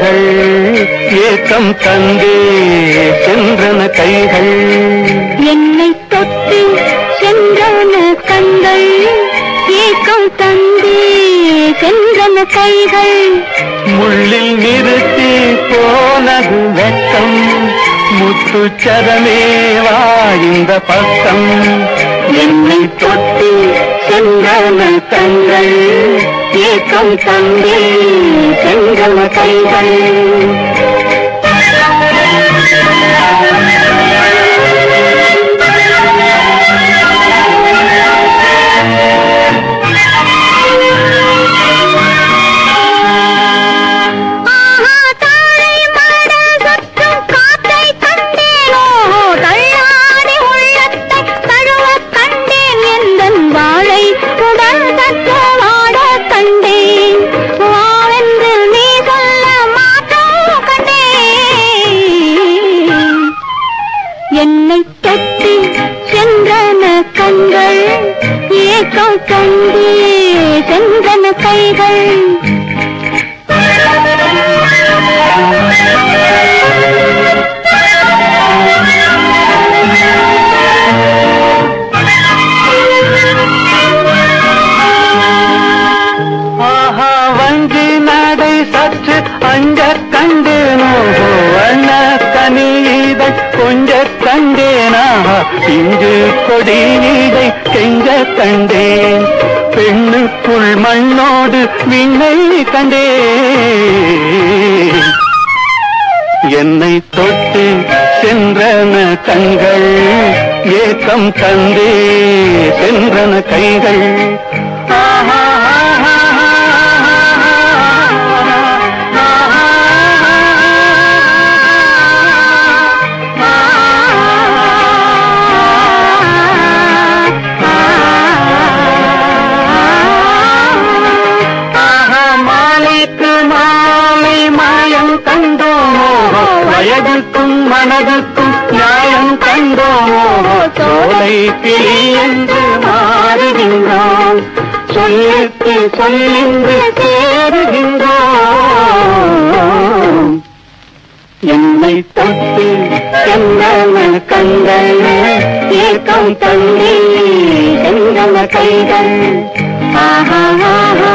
ஏக்கம் தந்தே சென்றன கைகள். என்னை தொட்டு சென்றன கண்கள் ஏக்கம் தந்தே சென்றன கைகள். முள்ளில் நிறுத்தி போனது வெட்கம் முத்துச்சரமே வா இந்த பக்கம். என்னை தொட்டு சென்றன கண்கள் ஏக்கம் தந்தே சென்றன கைகள் ஏக்கம் கண்டி செந்தன கைகள். கனிதை கொஞ்ச கண்டேனா? இங்கு கொடியை கெஞ்ச கண்டேன். பெண்ணுக்குள் மண்ணோடு விண்ணை கண்டே என்னை தொட்டு சென்றன கண்கள் ஏக்கம் தந்தே சென்றன கைகள். வயதுக்கும் மனதுக்கும் நியாயம் கண்டோமோ? சோலை கிளி என்று மாறுகின்றோம் சொல்லுக்கு சொல்லின்று சேருகின்றோம் என்னை தொட்டு சென்றன கண்கள் ஏக்கம் தள்ளி சென்றன கைகள்? ஆஹா ஆஹா.